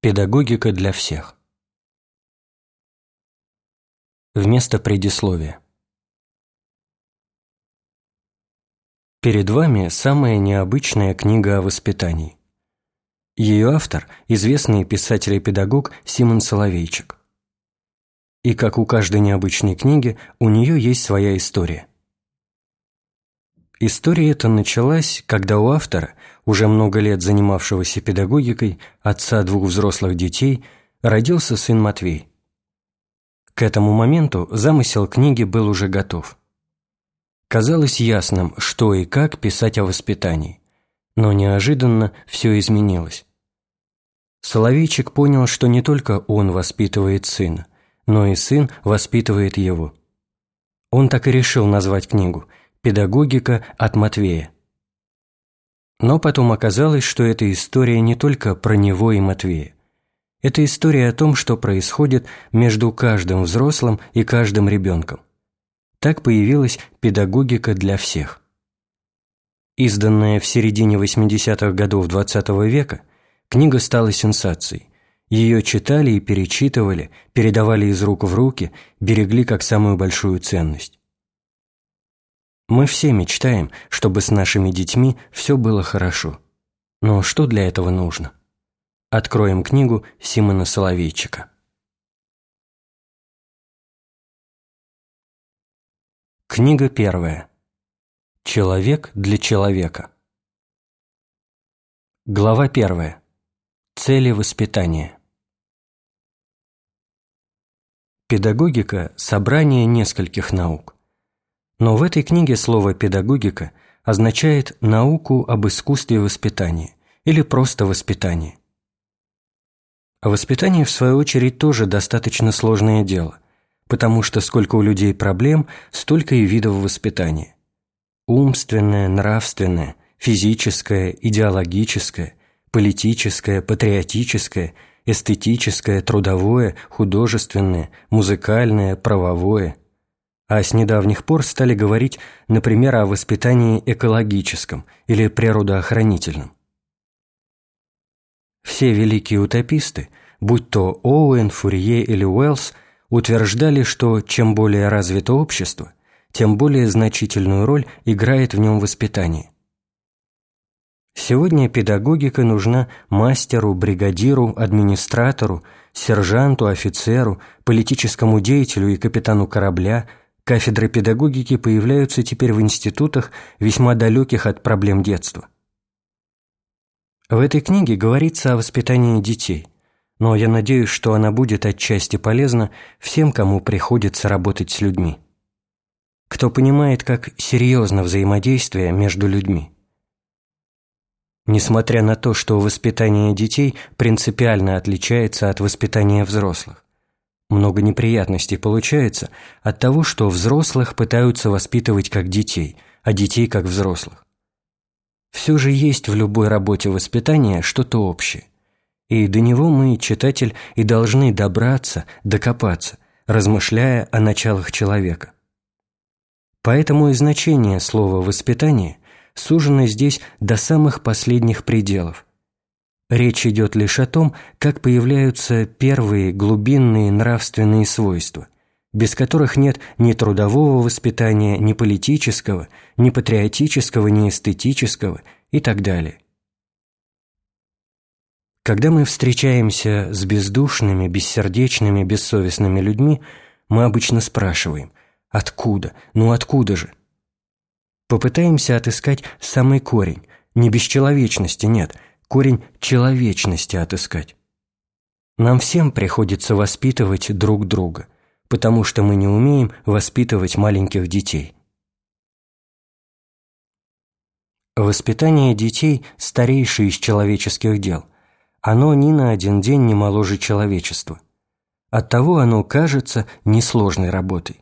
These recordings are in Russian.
Педагогика для всех Вместо предисловия Перед вами самая необычная книга о воспитании. Ее автор – известный писатель и педагог Симон Соловейчик. И как у каждой необычной книги, у нее есть своя история. История эта началась, когда у автора, уже много лет занимавшегося педагогикой, отца двух взрослых детей, родился сын Матвей. К этому моменту замысел книги был уже готов. Казалось ясным, что и как писать о воспитании, но неожиданно все изменилось. Соловейчик понял, что не только он воспитывает сына, но и сын воспитывает его. Он так и решил назвать книгу – Педагогика от Матвея. Но потом оказалось, что эта история не только про него и Матвея. Это история о том, что происходит между каждым взрослым и каждым ребенком. Так появилась педагогика для всех. Изданная в середине 80-х годов XX -го века, книга стала сенсацией. Ее читали и перечитывали, передавали из рук в руки, берегли как самую большую ценность. Мы все мечтаем, чтобы с нашими детьми все было хорошо. Но что для этого нужно? Откроем книгу Симона Соловейчика. Книга первая. Человек для человека. Глава первая. Цели воспитания. Педагогика – собрание нескольких наук. Но в этой книге слово «педагогика» означает науку об искусстве воспитания или просто воспитание. А воспитание, в свою очередь, тоже достаточно сложное дело, потому что сколько у людей проблем, столько и видов воспитания. Умственное, нравственное, физическое, идеологическое, политическое, патриотическое, эстетическое, трудовое, художественное, музыкальное, правовое – а с недавних пор стали говорить, например, о воспитании экологическом или природоохранительном. Все великие утописты, будь то Оуэн, Фурье или Уэллс, утверждали, что чем более развито общество, тем более значительную роль играет в нем воспитание. Сегодня педагогика нужна мастеру, бригадиру, администратору, сержанту, офицеру, политическому деятелю и капитану корабля, Кафедры педагогики появляются теперь в институтах, весьма далеких от проблем детства. В этой книге говорится о воспитании детей, но я надеюсь, что она будет отчасти полезна всем, кому приходится работать с людьми. Кто понимает, как серьезно взаимодействие между людьми. Несмотря на то, что воспитание детей принципиально отличается от воспитания взрослых. Много неприятностей получается от того, что взрослых пытаются воспитывать как детей, а детей как взрослых. Все же есть в любой работе воспитания что-то общее. И до него мы, читатель, и должны добраться, докопаться, размышляя о началах человека. Поэтому и значение слова «воспитание» сужено здесь до самых последних пределов, Речь идет лишь о том, как появляются первые глубинные нравственные свойства, без которых нет ни трудового воспитания, ни политического, ни патриотического, ни эстетического и так далее. Когда мы встречаемся с бездушными, бессердечными, бессовестными людьми, мы обычно спрашиваем «Откуда? Ну откуда же?» Попытаемся отыскать самый корень, не бесчеловечности, нет – корень человечности отыскать. Нам всем приходится воспитывать друг друга, потому что мы не умеем воспитывать маленьких детей. Воспитание детей – старейшее из человеческих дел, оно ни на один день не моложе человечества. Оттого оно кажется несложной работой.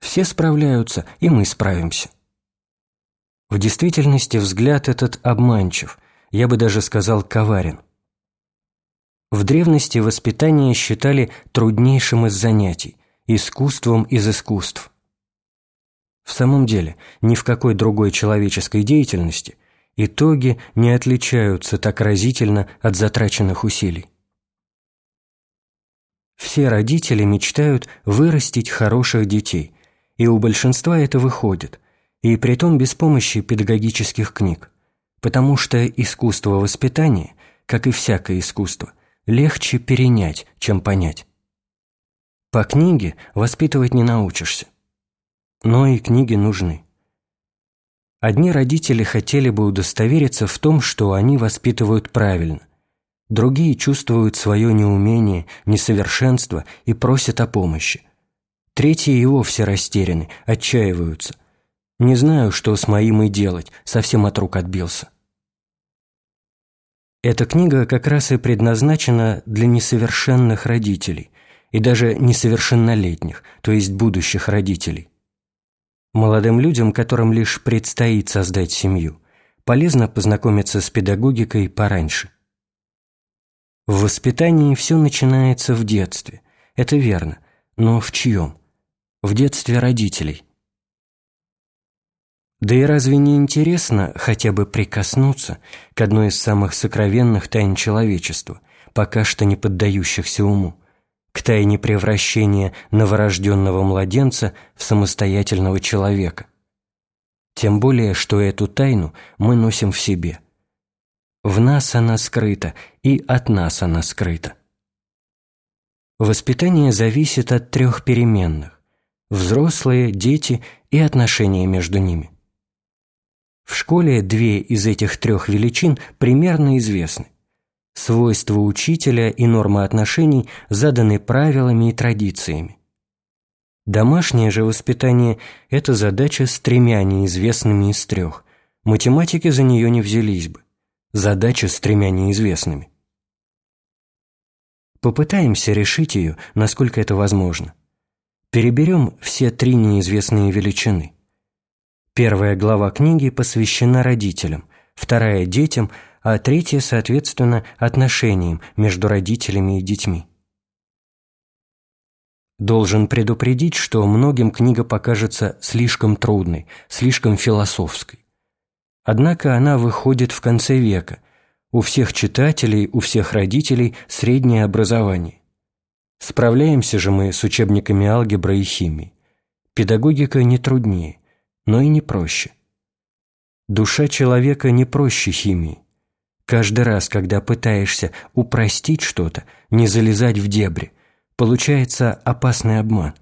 Все справляются, и мы справимся. В действительности взгляд этот обманчив, я бы даже сказал коварен. В древности воспитание считали труднейшим из занятий, искусством из искусств. В самом деле, ни в какой другой человеческой деятельности итоги не отличаются так разительно от затраченных усилий. Все родители мечтают вырастить хороших детей, и у большинства это выходит, и притом без помощи педагогических книг, потому что искусство воспитания, как и всякое искусство, легче перенять, чем понять. По книге воспитывать не научишься. Но и книги нужны. Одни родители хотели бы удостовериться в том, что они воспитывают правильно. Другие чувствуют свое неумение, несовершенство и просят о помощи. Третьи и вовсе растеряны, отчаиваются. Не знаю, что с моим и делать, совсем от рук отбился. Эта книга как раз и предназначена для несовершенных родителей и даже несовершеннолетних, то есть будущих родителей. Молодым людям, которым лишь предстоит создать семью, полезно познакомиться с педагогикой пораньше. В воспитании все начинается в детстве, это верно, но в чьем? В детстве родителей. Да и разве не интересно хотя бы прикоснуться к одной из самых сокровенных тайн человечества, пока что не поддающихся уму? к тайне превращения новорожденного младенца в самостоятельного человека. Тем более, что эту тайну мы носим в себе. В нас она скрыта, и от нас она скрыта. Воспитание зависит от трех переменных – взрослые, дети и отношения между ними. Школе две из этих трех величин примерно известны – Свойства учителя и нормы отношений заданы правилами и традициями. Домашнее же воспитание – это задача с тремя неизвестными из трех. Математики за нее не взялись бы. Задача с тремя неизвестными. Попытаемся решить ее, насколько это возможно. Переберем все три неизвестные величины. Первая глава книги посвящена родителям, вторая – детям – а третье, соответственно, отношениям между родителями и детьми. Должен предупредить, что многим книга покажется слишком трудной, слишком философской. Однако она выходит в конце века. У всех читателей, у всех родителей среднее образование. Справляемся же мы с учебниками алгебры и химии. Педагогика не труднее, но и не проще. Душа человека не проще химии. Каждый раз, когда пытаешься упростить что-то, не залезать в дебри, получается опасный обман,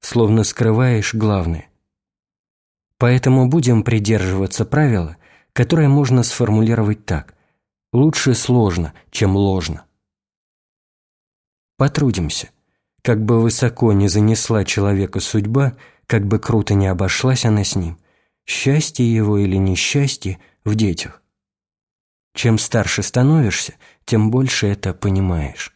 словно скрываешь главное. Поэтому будем придерживаться правила, которое можно сформулировать так – лучше сложно, чем ложно. Потрудимся. Как бы высоко не занесла человека судьба, как бы круто не обошлась она с ним, счастье его или несчастье в детях. Чем старше становишься, тем больше это понимаешь.